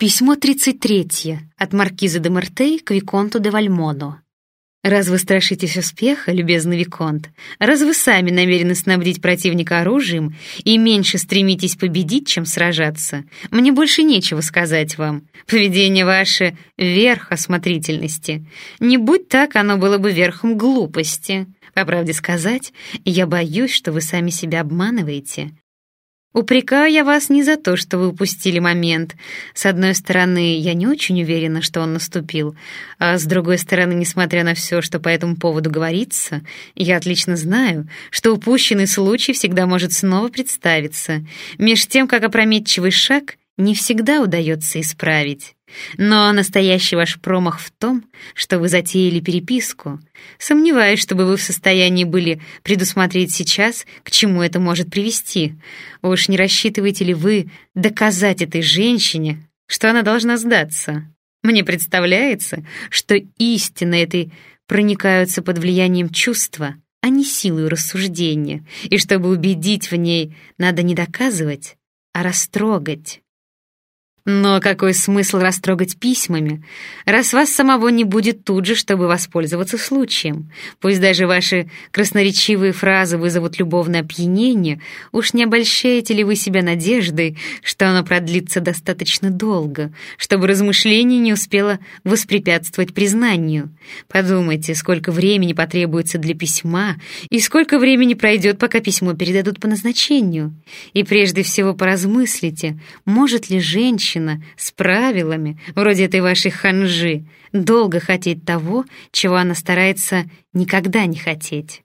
Письмо 33 от маркиза де Мартей к Виконту де Вальмоно. «Раз вы страшитесь успеха, любезный Виконт, раз вы сами намерены снабдить противника оружием и меньше стремитесь победить, чем сражаться, мне больше нечего сказать вам. Поведение ваше — верх осмотрительности. Не будь так, оно было бы верхом глупости. По правде сказать, я боюсь, что вы сами себя обманываете. Упрекаю я вас не за то, что вы упустили момент. С одной стороны, я не очень уверена, что он наступил, а с другой стороны, несмотря на все, что по этому поводу говорится, я отлично знаю, что упущенный случай всегда может снова представиться, меж тем, как опрометчивый шаг не всегда удается исправить. Но настоящий ваш промах в том, что вы затеяли переписку. Сомневаюсь, чтобы вы в состоянии были предусмотреть сейчас, к чему это может привести. Уж не рассчитываете ли вы доказать этой женщине, что она должна сдаться? Мне представляется, что истины этой проникаются под влиянием чувства, а не силой рассуждения, и чтобы убедить в ней, надо не доказывать, а растрогать. Но какой смысл растрогать письмами, раз вас самого не будет тут же, чтобы воспользоваться случаем? Пусть даже ваши красноречивые фразы вызовут любовное опьянение, уж не обольщаете ли вы себя надеждой, что оно продлится достаточно долго, чтобы размышление не успело воспрепятствовать признанию? Подумайте, сколько времени потребуется для письма и сколько времени пройдет, пока письмо передадут по назначению. И прежде всего поразмыслите, может ли женщина женщина с правилами, вроде этой вашей ханжи, долго хотеть того, чего она старается никогда не хотеть.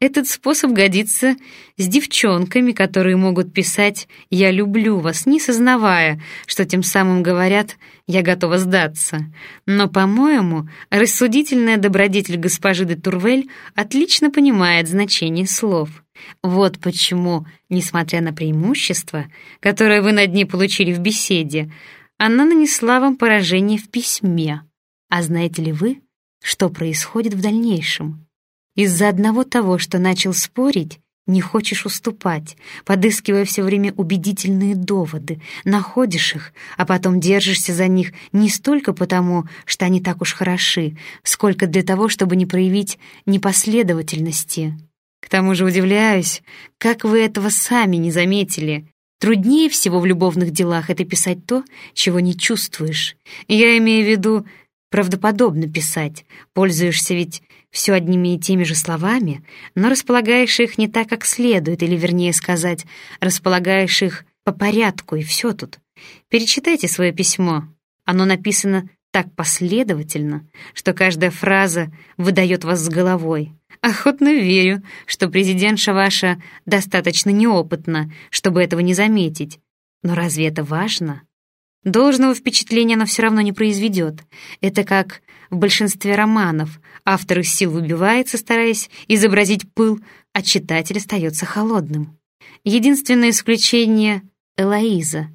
Этот способ годится с девчонками, которые могут писать «я люблю вас», не сознавая, что тем самым говорят «я готова сдаться». Но, по-моему, рассудительная добродетель госпожи де Турвель отлично понимает значение слов. Вот почему, несмотря на преимущество, которое вы над ней получили в беседе, она нанесла вам поражение в письме. А знаете ли вы, что происходит в дальнейшем? Из-за одного того, что начал спорить, не хочешь уступать, подыскивая все время убедительные доводы, находишь их, а потом держишься за них не столько потому, что они так уж хороши, сколько для того, чтобы не проявить непоследовательности. К тому же удивляюсь, как вы этого сами не заметили. Труднее всего в любовных делах это писать то, чего не чувствуешь. Я имею в виду правдоподобно писать. Пользуешься ведь все одними и теми же словами, но располагаешь их не так, как следует, или, вернее сказать, располагаешь их по порядку, и все тут. Перечитайте свое письмо. Оно написано так последовательно, что каждая фраза выдает вас с головой. Охотно верю, что президентша ваша достаточно неопытна, чтобы этого не заметить. Но разве это важно? Должного впечатления она все равно не произведет. Это как в большинстве романов. Автор из сил выбивается, стараясь изобразить пыл, а читатель остается холодным. Единственное исключение — Элоиза.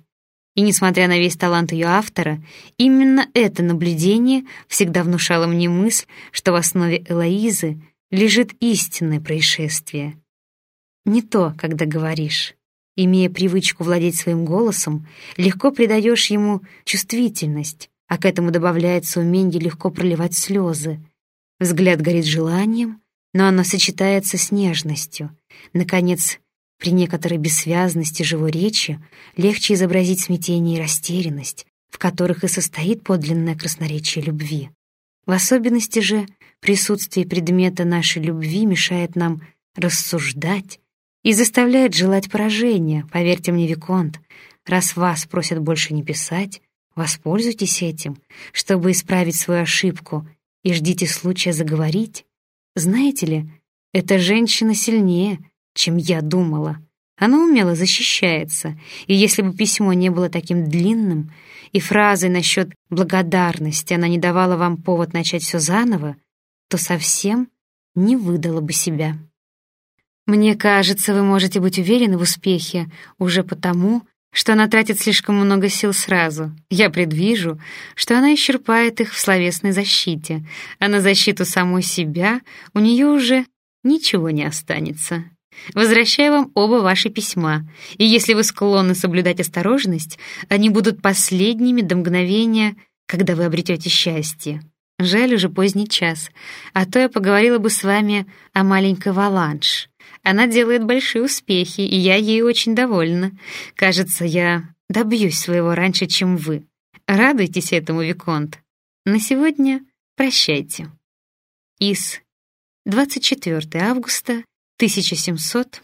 И несмотря на весь талант ее автора, именно это наблюдение всегда внушало мне мысль, что в основе Элоизы лежит истинное происшествие. Не то, когда говоришь. Имея привычку владеть своим голосом, легко придаешь ему чувствительность, а к этому добавляется умение легко проливать слезы. Взгляд горит желанием, но оно сочетается с нежностью. Наконец, при некоторой бессвязности живой речи легче изобразить смятение и растерянность, в которых и состоит подлинное красноречие любви. В особенности же Присутствие предмета нашей любви мешает нам рассуждать и заставляет желать поражения. Поверьте мне, Виконт, раз вас просят больше не писать, воспользуйтесь этим, чтобы исправить свою ошибку, и ждите случая заговорить. Знаете ли, эта женщина сильнее, чем я думала. Она умело защищается, и если бы письмо не было таким длинным, и фразой насчет благодарности она не давала вам повод начать все заново, то совсем не выдала бы себя. Мне кажется, вы можете быть уверены в успехе уже потому, что она тратит слишком много сил сразу. Я предвижу, что она исчерпает их в словесной защите, а на защиту самой себя у нее уже ничего не останется. Возвращаю вам оба ваши письма, и если вы склонны соблюдать осторожность, они будут последними до мгновения, когда вы обретете счастье. Жаль уже поздний час, а то я поговорила бы с вами о маленькой Валанш. Она делает большие успехи, и я ей очень довольна. Кажется, я добьюсь своего раньше, чем вы. Радуйтесь этому, Виконт. На сегодня прощайте. Из 24 августа 1700